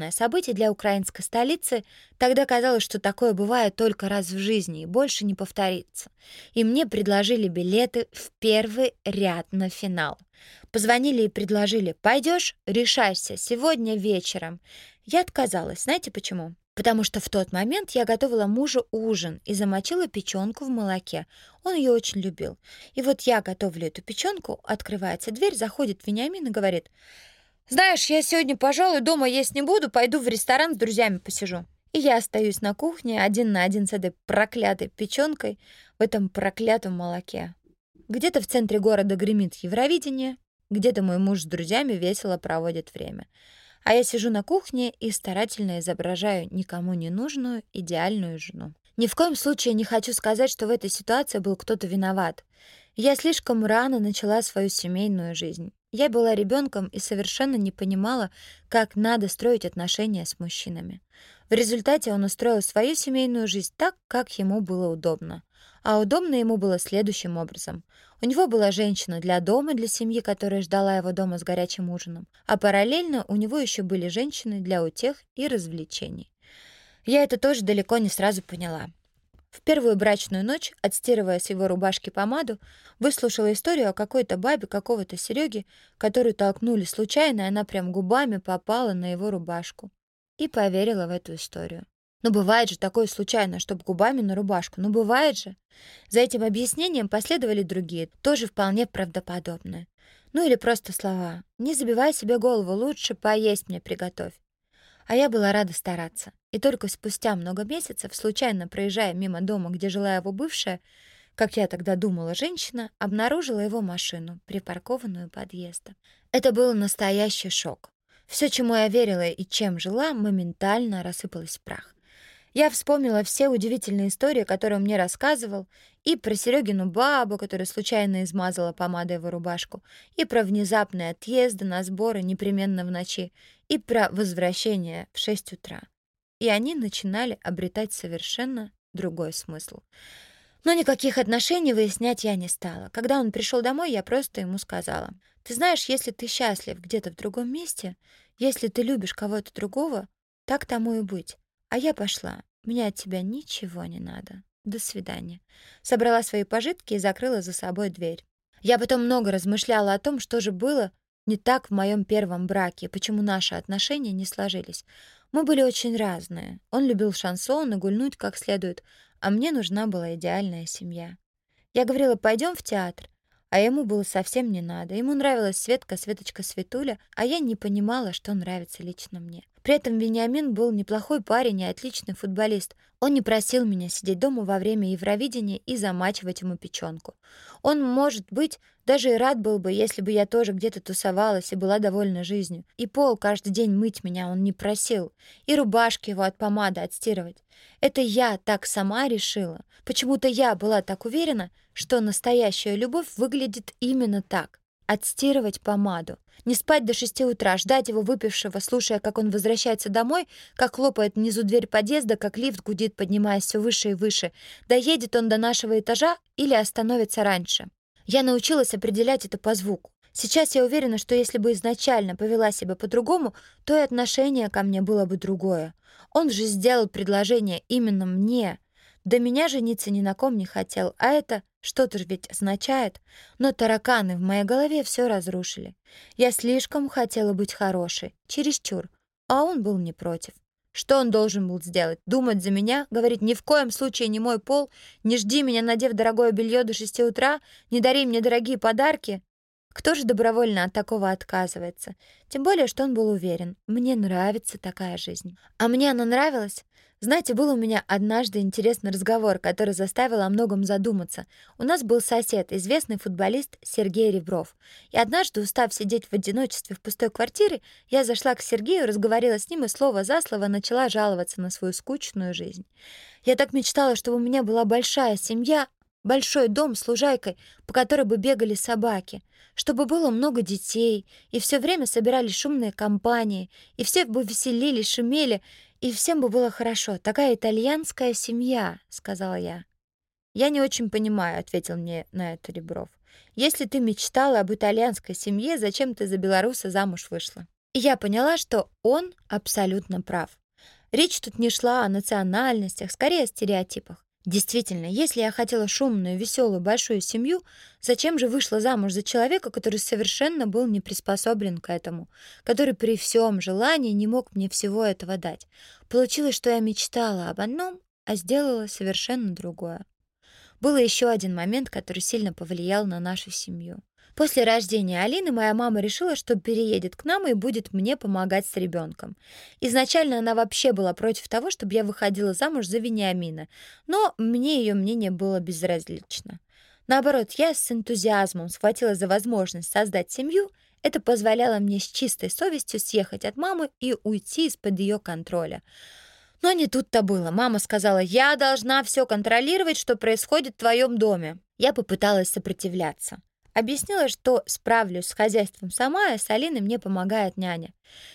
грандиозное событие для украинской столицы. Тогда казалось, что такое бывает только раз в жизни и больше не повторится. И мне предложили билеты в первый ряд на финал. Позвонили и предложили «Пойдешь? Решайся, сегодня вечером». Я отказалась. Знаете почему? Потому что в тот момент я готовила мужу ужин и замочила печенку в молоке. Он ее очень любил. И вот я готовлю эту печенку, открывается дверь, заходит Вениамин и говорит, «Знаешь, я сегодня, пожалуй, дома есть не буду, пойду в ресторан с друзьями посижу». И я остаюсь на кухне один на один с этой проклятой печенкой в этом проклятом молоке. Где-то в центре города гремит Евровидение, где-то мой муж с друзьями весело проводит время. А я сижу на кухне и старательно изображаю никому не нужную идеальную жену. Ни в коем случае не хочу сказать, что в этой ситуации был кто-то виноват. Я слишком рано начала свою семейную жизнь. Я была ребенком и совершенно не понимала, как надо строить отношения с мужчинами. В результате он устроил свою семейную жизнь так, как ему было удобно. А удобно ему было следующим образом. У него была женщина для дома, для семьи, которая ждала его дома с горячим ужином, а параллельно у него еще были женщины для утех и развлечений. Я это тоже далеко не сразу поняла. В первую брачную ночь, отстирывая с его рубашки помаду, выслушала историю о какой-то бабе какого-то Сереги, которую толкнули случайно, и она прям губами попала на его рубашку. И поверила в эту историю. Ну, бывает же такое случайно, чтобы губами на рубашку. Ну, бывает же. За этим объяснением последовали другие, тоже вполне правдоподобные. Ну, или просто слова. «Не забивай себе голову, лучше поесть мне приготовь». А я была рада стараться. И только спустя много месяцев, случайно проезжая мимо дома, где жила его бывшая, как я тогда думала, женщина обнаружила его машину, припаркованную подъезда. Это был настоящий шок. Все, чему я верила и чем жила, моментально рассыпалось в прах. Я вспомнила все удивительные истории, которые он мне рассказывал, и про Серегину бабу, которая случайно измазала помадой его рубашку, и про внезапные отъезды на сборы непременно в ночи, и про возвращение в 6 утра. И они начинали обретать совершенно другой смысл. Но никаких отношений выяснять я не стала. Когда он пришел домой, я просто ему сказала, «Ты знаешь, если ты счастлив где-то в другом месте, если ты любишь кого-то другого, так тому и быть. А я пошла. Мне от тебя ничего не надо. До свидания. Собрала свои пожитки и закрыла за собой дверь. Я потом много размышляла о том, что же было не так в моем первом браке, почему наши отношения не сложились. Мы были очень разные. Он любил шансон и гульнуть как следует, а мне нужна была идеальная семья. Я говорила, пойдем в театр, а ему было совсем не надо. Ему нравилась Светка, Светочка, Светуля, а я не понимала, что нравится лично мне. При этом Вениамин был неплохой парень и отличный футболист. Он не просил меня сидеть дома во время Евровидения и замачивать ему печенку. Он, может быть, даже и рад был бы, если бы я тоже где-то тусовалась и была довольна жизнью. И пол каждый день мыть меня он не просил. И рубашки его от помады отстирывать. Это я так сама решила. Почему-то я была так уверена, что настоящая любовь выглядит именно так. Отстирывать помаду. Не спать до шести утра, ждать его выпившего, слушая, как он возвращается домой, как хлопает внизу дверь подъезда, как лифт гудит, поднимаясь все выше и выше. Доедет он до нашего этажа или остановится раньше. Я научилась определять это по звуку. Сейчас я уверена, что если бы изначально повела себя по-другому, то и отношение ко мне было бы другое. Он же сделал предложение именно мне. До меня жениться ни на ком не хотел, а это что-то ведь означает. Но тараканы в моей голове все разрушили. Я слишком хотела быть хорошей, чересчур, а он был не против. Что он должен был сделать? Думать за меня? Говорить, ни в коем случае не мой пол? Не жди меня, надев дорогое белье до шести утра? Не дари мне дорогие подарки? Кто же добровольно от такого отказывается? Тем более, что он был уверен, мне нравится такая жизнь. А мне она нравилась? Знаете, был у меня однажды интересный разговор, который заставил о многом задуматься. У нас был сосед, известный футболист Сергей Ребров. И однажды, устав сидеть в одиночестве в пустой квартире, я зашла к Сергею, разговаривала с ним и слово за слово начала жаловаться на свою скучную жизнь. Я так мечтала, чтобы у меня была большая семья, большой дом с лужайкой, по которой бы бегали собаки, чтобы было много детей, и все время собирались шумные компании, и все бы веселились, шумели, и всем бы было хорошо. Такая итальянская семья, сказала я. Я не очень понимаю, ответил мне на это Ребров. Если ты мечтала об итальянской семье, зачем ты за белоруса замуж вышла? И я поняла, что он абсолютно прав. Речь тут не шла о национальностях, скорее о стереотипах. Действительно, если я хотела шумную, веселую, большую семью, зачем же вышла замуж за человека, который совершенно был не приспособлен к этому, который при всем желании не мог мне всего этого дать? Получилось, что я мечтала об одном, а сделала совершенно другое. Был еще один момент, который сильно повлиял на нашу семью. После рождения Алины моя мама решила, что переедет к нам и будет мне помогать с ребенком. Изначально она вообще была против того, чтобы я выходила замуж за Вениамина, но мне ее мнение было безразлично. Наоборот, я с энтузиазмом схватила за возможность создать семью, это позволяло мне с чистой совестью съехать от мамы и уйти из-под ее контроля. Но не тут-то было. Мама сказала, я должна все контролировать, что происходит в твоем доме. Я попыталась сопротивляться. Объяснила, что справлюсь с хозяйством сама, а с Алиной мне помогает няня.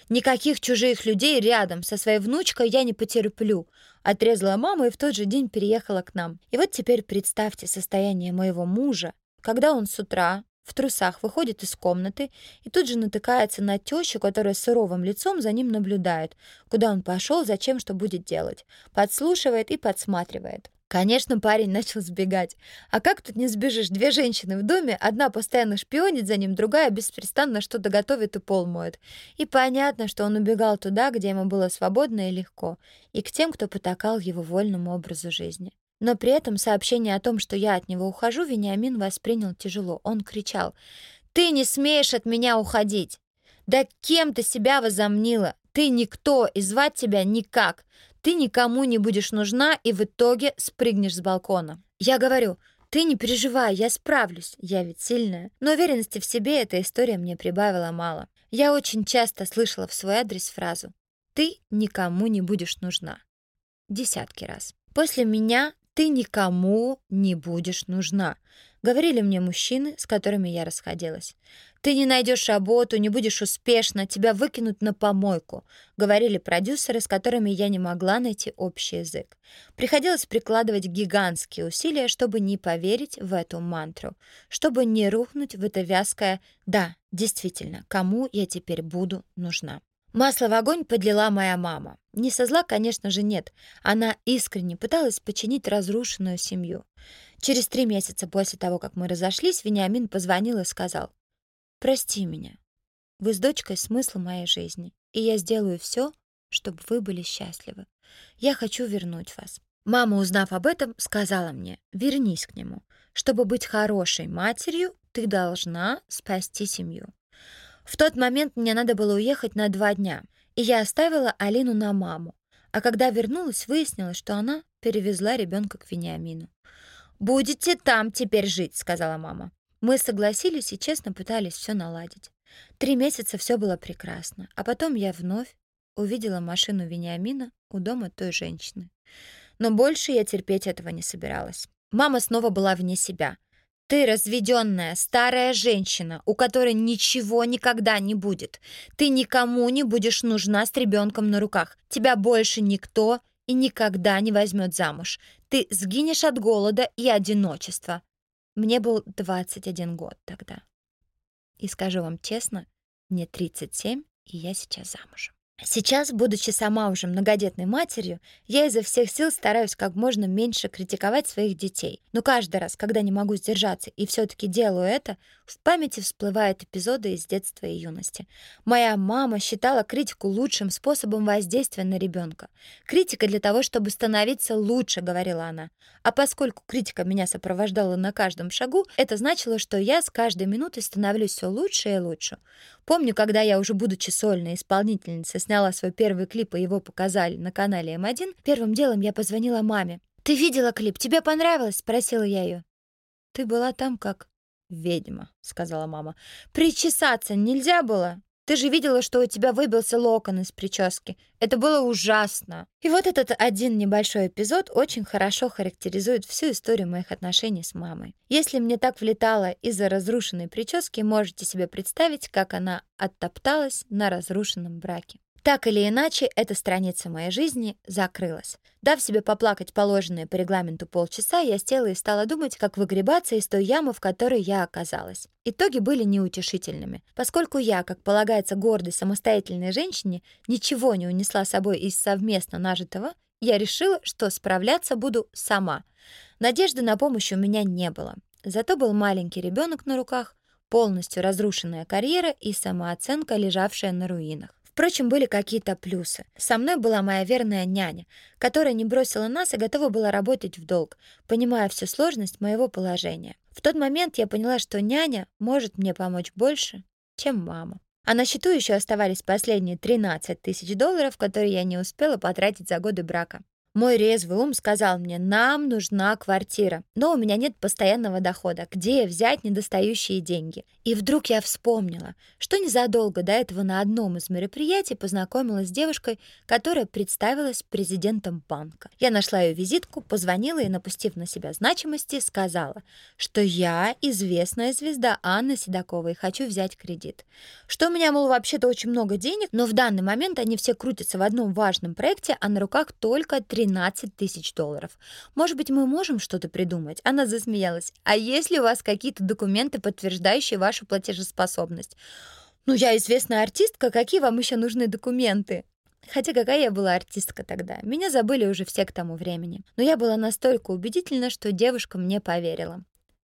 «Никаких чужих людей рядом со своей внучкой я не потерплю», отрезала мама и в тот же день переехала к нам. И вот теперь представьте состояние моего мужа, когда он с утра в трусах выходит из комнаты и тут же натыкается на тещу, которая суровым лицом за ним наблюдает, куда он пошел, зачем, что будет делать, подслушивает и подсматривает. Конечно, парень начал сбегать. А как тут не сбежишь? Две женщины в доме, одна постоянно шпионит за ним, другая беспрестанно что-то готовит и пол моет. И понятно, что он убегал туда, где ему было свободно и легко, и к тем, кто потакал его вольному образу жизни. Но при этом сообщение о том, что я от него ухожу, Вениамин воспринял тяжело. Он кричал «Ты не смеешь от меня уходить! Да кем ты себя возомнила? Ты никто, и звать тебя никак. Ты никому не будешь нужна и в итоге спрыгнешь с балкона. Я говорю, ты не переживай, я справлюсь, я ведь сильная. Но уверенности в себе эта история мне прибавила мало. Я очень часто слышала в свой адрес фразу «Ты никому не будешь нужна». Десятки раз. После меня ты никому не будешь нужна. Говорили мне мужчины, с которыми я расходилась. Ты не найдешь работу, не будешь успешна, тебя выкинут на помойку, говорили продюсеры, с которыми я не могла найти общий язык. Приходилось прикладывать гигантские усилия, чтобы не поверить в эту мантру, чтобы не рухнуть в это вязкое «да, действительно, кому я теперь буду нужна». Масло в огонь подлила моя мама. Не со зла, конечно же, нет. Она искренне пыталась починить разрушенную семью. Через три месяца после того, как мы разошлись, Вениамин позвонил и сказал, «Прости меня. Вы с дочкой смысл моей жизни, и я сделаю все, чтобы вы были счастливы. Я хочу вернуть вас». Мама, узнав об этом, сказала мне, «Вернись к нему. Чтобы быть хорошей матерью, ты должна спасти семью». В тот момент мне надо было уехать на два дня, и я оставила Алину на маму. А когда вернулась, выяснилось, что она перевезла ребенка к Вениамину. «Будете там теперь жить», — сказала мама. Мы согласились и честно пытались все наладить. Три месяца все было прекрасно, а потом я вновь увидела машину Вениамина у дома той женщины. Но больше я терпеть этого не собиралась. Мама снова была вне себя. Ты разведенная старая женщина, у которой ничего никогда не будет. Ты никому не будешь нужна с ребенком на руках. Тебя больше никто и никогда не возьмет замуж. Ты сгинешь от голода и одиночества. Мне был 21 год тогда. И скажу вам честно, мне 37, и я сейчас замужем. Сейчас, будучи сама уже многодетной матерью, я изо всех сил стараюсь как можно меньше критиковать своих детей. Но каждый раз, когда не могу сдержаться и все-таки делаю это, в памяти всплывают эпизоды из детства и юности. Моя мама считала критику лучшим способом воздействия на ребенка. Критика для того, чтобы становиться лучше, говорила она. А поскольку критика меня сопровождала на каждом шагу, это значило, что я с каждой минутой становлюсь все лучше и лучше. Помню, когда я уже будучи сольной исполнительницей сняла свой первый клип, и его показали на канале М1, первым делом я позвонила маме. «Ты видела клип? Тебе понравилось?» — спросила я ее. «Ты была там как ведьма», — сказала мама. «Причесаться нельзя было?» Ты же видела, что у тебя выбился локон из прически. Это было ужасно. И вот этот один небольшой эпизод очень хорошо характеризует всю историю моих отношений с мамой. Если мне так влетало из-за разрушенной прически, можете себе представить, как она оттопталась на разрушенном браке. Так или иначе, эта страница моей жизни закрылась. Дав себе поплакать положенные по регламенту полчаса, я села и стала думать, как выгребаться из той ямы, в которой я оказалась. Итоги были неутешительными. Поскольку я, как полагается гордой самостоятельной женщине, ничего не унесла с собой из совместно нажитого, я решила, что справляться буду сама. Надежды на помощь у меня не было. Зато был маленький ребенок на руках, полностью разрушенная карьера и самооценка, лежавшая на руинах. Впрочем, были какие-то плюсы. Со мной была моя верная няня, которая не бросила нас и готова была работать в долг, понимая всю сложность моего положения. В тот момент я поняла, что няня может мне помочь больше, чем мама. А на счету еще оставались последние 13 тысяч долларов, которые я не успела потратить за годы брака. Мой резвый ум сказал мне, нам нужна квартира, но у меня нет постоянного дохода. Где взять недостающие деньги? И вдруг я вспомнила, что незадолго до этого на одном из мероприятий познакомилась с девушкой, которая представилась президентом банка. Я нашла ее визитку, позвонила и, напустив на себя значимости, сказала, что я известная звезда Анна Седокова и хочу взять кредит. Что у меня, мол, вообще-то очень много денег, но в данный момент они все крутятся в одном важном проекте, а на руках только 13 13 тысяч долларов. Может быть, мы можем что-то придумать?» Она засмеялась. «А есть ли у вас какие-то документы, подтверждающие вашу платежеспособность?» «Ну, я известная артистка, какие вам еще нужны документы?» Хотя какая я была артистка тогда. Меня забыли уже все к тому времени. Но я была настолько убедительна, что девушка мне поверила.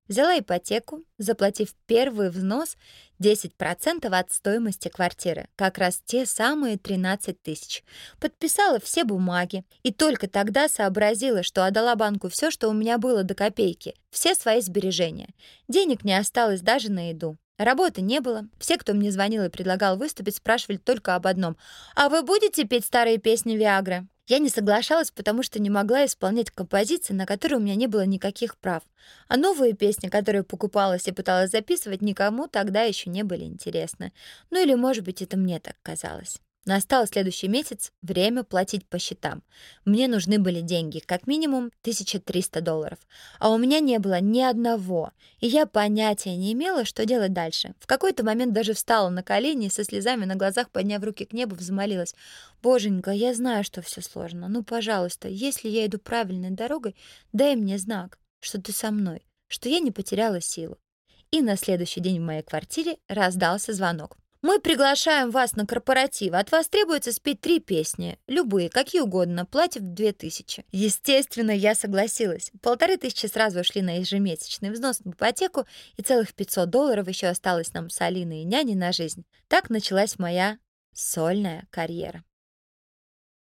Взяла ипотеку, заплатив первый взнос 10% от стоимости квартиры, как раз те самые 13 тысяч. Подписала все бумаги и только тогда сообразила, что отдала банку все, что у меня было до копейки, все свои сбережения. Денег не осталось даже на еду. Работы не было. Все, кто мне звонил и предлагал выступить, спрашивали только об одном. «А вы будете петь старые песни Виагры?» Я не соглашалась, потому что не могла исполнять композиции, на которые у меня не было никаких прав. А новые песни, которые покупалась и пыталась записывать, никому тогда еще не были интересны. Ну или, может быть, это мне так казалось. Настал следующий месяц, время платить по счетам. Мне нужны были деньги, как минимум 1300 долларов. А у меня не было ни одного, и я понятия не имела, что делать дальше. В какой-то момент даже встала на колени и со слезами на глазах, подняв руки к небу, взмолилась. «Боженька, я знаю, что все сложно. Ну, пожалуйста, если я иду правильной дорогой, дай мне знак, что ты со мной, что я не потеряла силу». И на следующий день в моей квартире раздался звонок. Мы приглашаем вас на корпоратив. От вас требуется спеть три песни. Любые, какие угодно. Платье в две тысячи. Естественно, я согласилась. Полторы тысячи сразу ушли на ежемесячный взнос в ипотеку, и целых 500 долларов еще осталось нам с Алиной и няней на жизнь. Так началась моя сольная карьера.